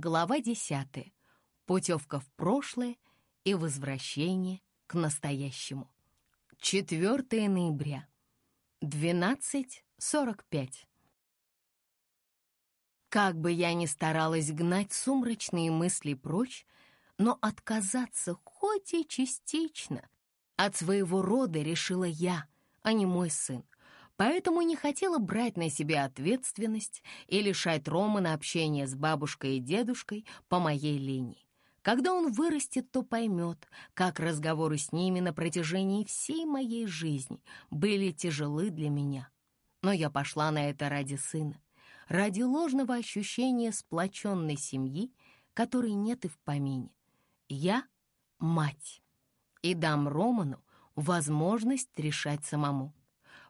Глава 10. Путевка в прошлое и возвращение к настоящему. 4 ноября. 12.45. Как бы я ни старалась гнать сумрачные мысли прочь, но отказаться хоть и частично от своего рода решила я, а не мой сын поэтому не хотела брать на себя ответственность и лишать Романа общения с бабушкой и дедушкой по моей линии. Когда он вырастет, то поймет, как разговоры с ними на протяжении всей моей жизни были тяжелы для меня. Но я пошла на это ради сына, ради ложного ощущения сплоченной семьи, которой нет и в помине. Я — мать, и дам Роману возможность решать самому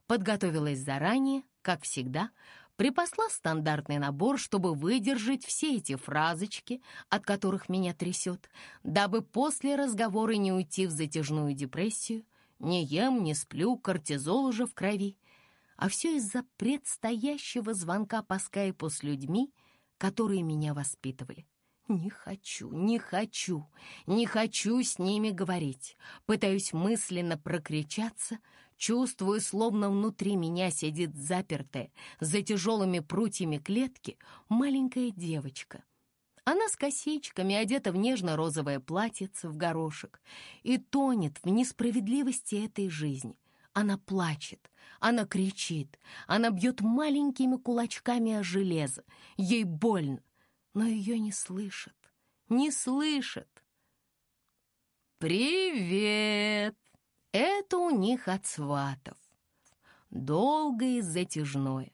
подготовилась заранее, как всегда, припасла стандартный набор, чтобы выдержать все эти фразочки, от которых меня трясет, дабы после разговора не уйти в затяжную депрессию, не ем, не сплю, кортизол уже в крови, а все из-за предстоящего звонка по скайпу с людьми, которые меня воспитывали. Не хочу, не хочу, не хочу с ними говорить. Пытаюсь мысленно прокричаться, чувствую, словно внутри меня сидит запертая за тяжелыми прутьями клетки маленькая девочка. Она с косичками, одета в нежно-розовое платьице в горошек и тонет в несправедливости этой жизни. Она плачет, она кричит, она бьет маленькими кулачками о железо. Ей больно, но ее не слышат, не слышат. «Привет!» Это у них от сватов. Долгое и затяжное.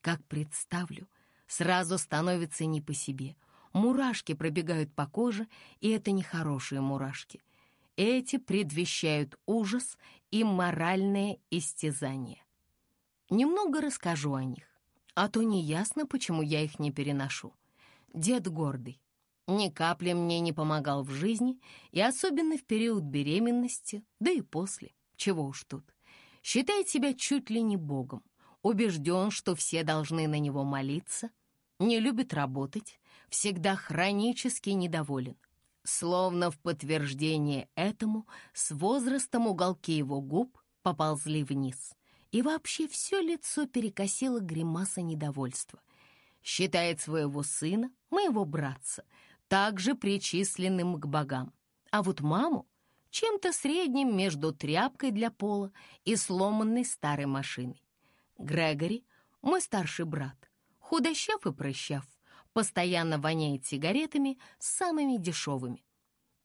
Как представлю, сразу становится не по себе. Мурашки пробегают по коже, и это нехорошие мурашки. Эти предвещают ужас и моральное истязание. Немного расскажу о них, а то неясно, почему я их не переношу. Дед гордый. Ни капли мне не помогал в жизни, и особенно в период беременности, да и после, чего уж тут. Считает себя чуть ли не богом, убежден, что все должны на него молиться, не любит работать, всегда хронически недоволен. Словно в подтверждение этому, с возрастом уголки его губ поползли вниз, и вообще все лицо перекосило гримаса недовольства. Считает своего сына моего братца, также причисленным к богам. А вот маму чем-то средним между тряпкой для пола и сломанной старой машиной. Грегори, мой старший брат, худощав и прыщав, постоянно воняет сигаретами самыми дешевыми.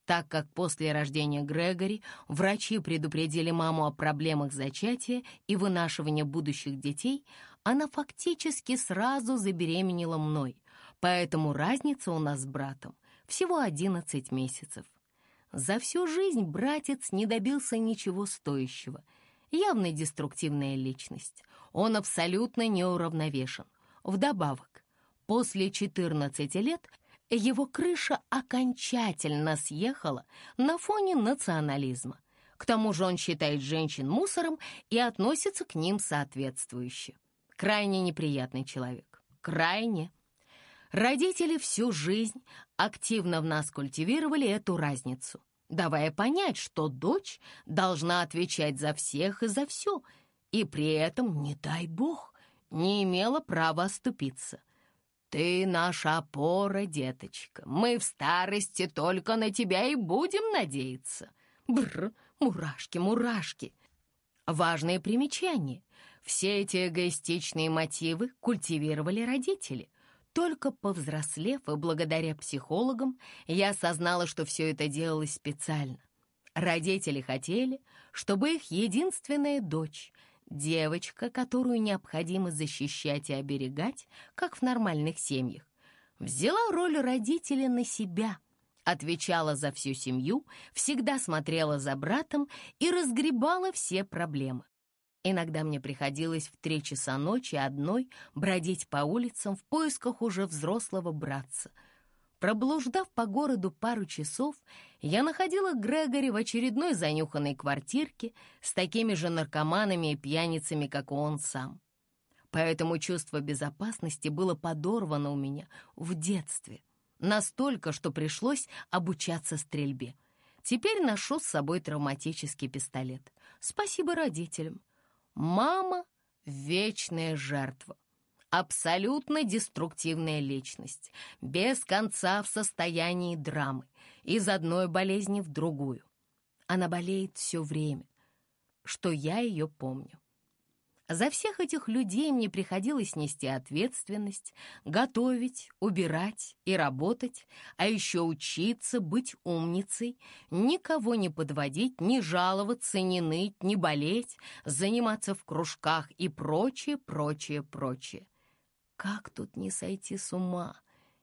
Так как после рождения Грегори врачи предупредили маму о проблемах зачатия и вынашивания будущих детей, она фактически сразу забеременела мной, поэтому разница у нас с братом всего 11 месяцев. За всю жизнь братец не добился ничего стоящего. Явно деструктивная личность. Он абсолютно неуравновешен. Вдобавок, после 14 лет его крыша окончательно съехала на фоне национализма. К тому же он считает женщин мусором и относится к ним соответствующе. Крайне неприятный человек. Крайне. Родители всю жизнь активно в нас культивировали эту разницу, давая понять, что дочь должна отвечать за всех и за все, и при этом, не дай бог, не имела права оступиться. «Ты наша опора, деточка. Мы в старости только на тебя и будем надеяться». Бррр, мурашки, мурашки. Важное примечание. Все эти эгоистичные мотивы культивировали родители. Только повзрослев и благодаря психологам, я осознала, что все это делалось специально. Родители хотели, чтобы их единственная дочь, девочка, которую необходимо защищать и оберегать, как в нормальных семьях, взяла роль родителя на себя, отвечала за всю семью, всегда смотрела за братом и разгребала все проблемы. Иногда мне приходилось в три часа ночи одной бродить по улицам в поисках уже взрослого братца. Проблуждав по городу пару часов, я находила Грегори в очередной занюханной квартирке с такими же наркоманами и пьяницами, как он сам. Поэтому чувство безопасности было подорвано у меня в детстве. Настолько, что пришлось обучаться стрельбе. Теперь ношу с собой травматический пистолет. Спасибо родителям. Мама — вечная жертва. Абсолютно деструктивная личность, без конца в состоянии драмы, из одной болезни в другую. Она болеет все время, что я ее помню. За всех этих людей мне приходилось нести ответственность, готовить, убирать и работать, а еще учиться быть умницей, никого не подводить, не жаловаться, не ныть, не болеть, заниматься в кружках и прочее, прочее, прочее. Как тут не сойти с ума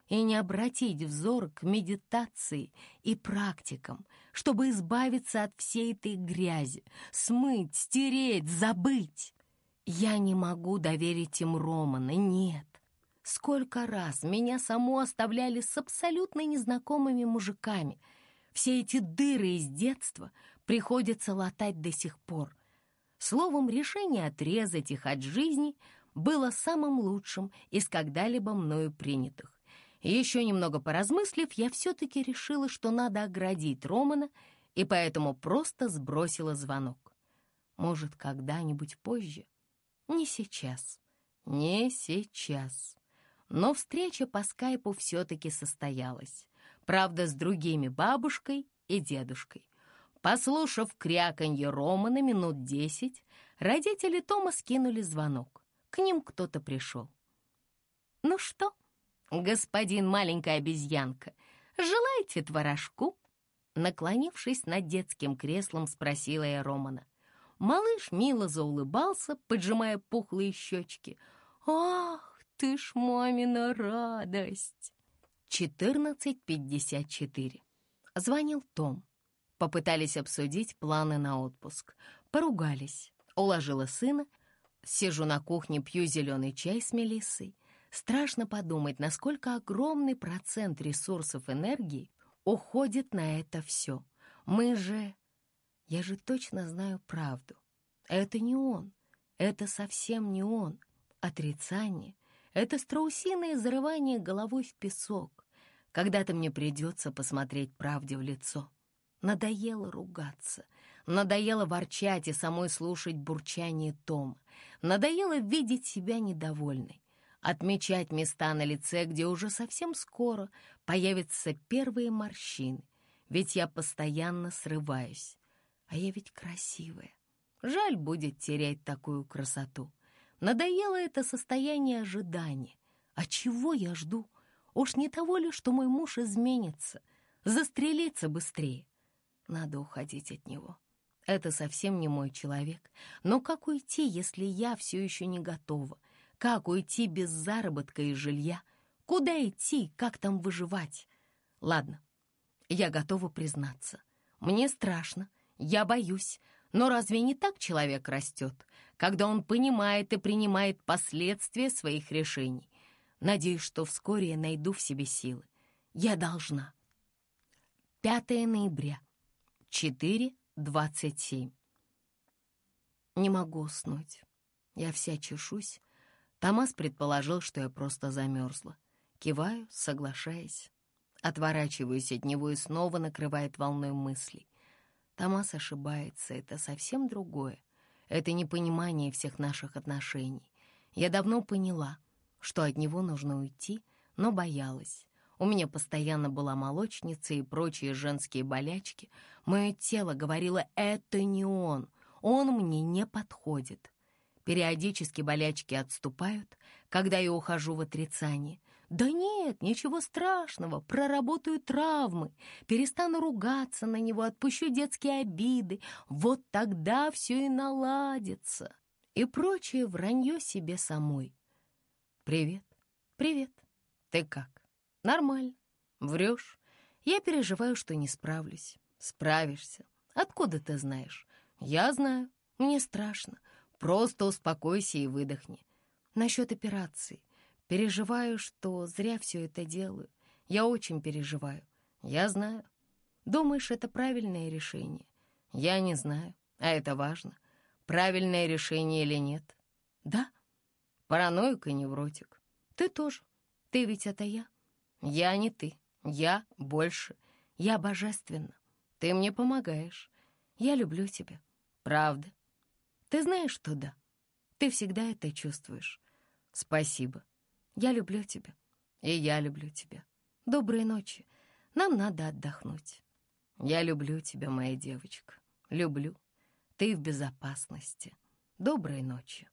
и не обратить взор к медитации и практикам, чтобы избавиться от всей этой грязи, смыть, стереть, забыть? Я не могу доверить им Романа, нет. Сколько раз меня само оставляли с абсолютно незнакомыми мужиками. Все эти дыры из детства приходится латать до сих пор. Словом, решение отрезать их от жизни было самым лучшим из когда-либо мною принятых. еще немного поразмыслив, я все-таки решила, что надо оградить Романа, и поэтому просто сбросила звонок. Может, когда-нибудь позже не сейчас, не сейчас. Но встреча по скайпу все-таки состоялась. Правда, с другими бабушкой и дедушкой. Послушав кряканье Романа минут десять, родители Тома скинули звонок. К ним кто-то пришел. «Ну что, господин маленькая обезьянка, желаете творожку?» Наклонившись над детским креслом, спросила я Романа. Малыш мило заулыбался, поджимая пухлые щечки. «Ах, ты ж мамина радость!» 14.54. Звонил Том. Попытались обсудить планы на отпуск. Поругались. Уложила сына. Сижу на кухне, пью зеленый чай с мелиссой. Страшно подумать, насколько огромный процент ресурсов энергии уходит на это все. Мы же я же точно знаю правду. Это не он. Это совсем не он. Отрицание — это страусиное зарывание головой в песок. Когда-то мне придется посмотреть правде в лицо. Надоело ругаться. Надоело ворчать и самой слушать бурчание Тома. Надоело видеть себя недовольной. Отмечать места на лице, где уже совсем скоро появятся первые морщины. Ведь я постоянно срываюсь. А я ведь красивая. Жаль будет терять такую красоту. Надоело это состояние ожидания. А чего я жду? Уж не того ли, что мой муж изменится, застрелится быстрее? Надо уходить от него. Это совсем не мой человек. Но как уйти, если я все еще не готова? Как уйти без заработка и жилья? Куда идти, как там выживать? Ладно, я готова признаться. Мне страшно, я боюсь, но разве не так человек растет, когда он понимает и принимает последствия своих решений? Надеюсь, что вскоре я найду в себе силы. Я должна. 5 ноября, 4.27. Не могу уснуть. Я вся чешусь. Томас предположил, что я просто замерзла. Киваю, соглашаясь. Отворачиваюсь от него и снова накрывает волной мыслей. Томас ошибается, это совсем другое. Это непонимание всех наших отношений. Я давно поняла, что от него нужно уйти, но боялась. У меня постоянно была молочница и прочие женские болячки. Мое тело говорило «это не он, он мне не подходит». Периодически болячки отступают, когда я ухожу в отрицание, да нет, ничего страшного, проработаю травмы, перестану ругаться на него, отпущу детские обиды. Вот тогда все и наладится. И прочее вранье себе самой. Привет, привет, ты как? Нормально, врешь. Я переживаю, что не справлюсь. Справишься. Откуда ты знаешь? Я знаю, мне страшно. Просто успокойся и выдохни. Насчет операции. Переживаю, что зря все это делаю. Я очень переживаю. Я знаю. Думаешь, это правильное решение? Я не знаю, а это важно. Правильное решение или нет? Да. Параноик и невротик. Ты тоже. Ты ведь это я. Я не ты. Я больше. Я божественна. Ты мне помогаешь. Я люблю тебя. Правда. Ты знаешь, что да. Ты всегда это чувствуешь. Спасибо. Я люблю тебя. И я люблю тебя. Доброй ночи. Нам надо отдохнуть. Я люблю тебя, моя девочка. Люблю. Ты в безопасности. Доброй ночи.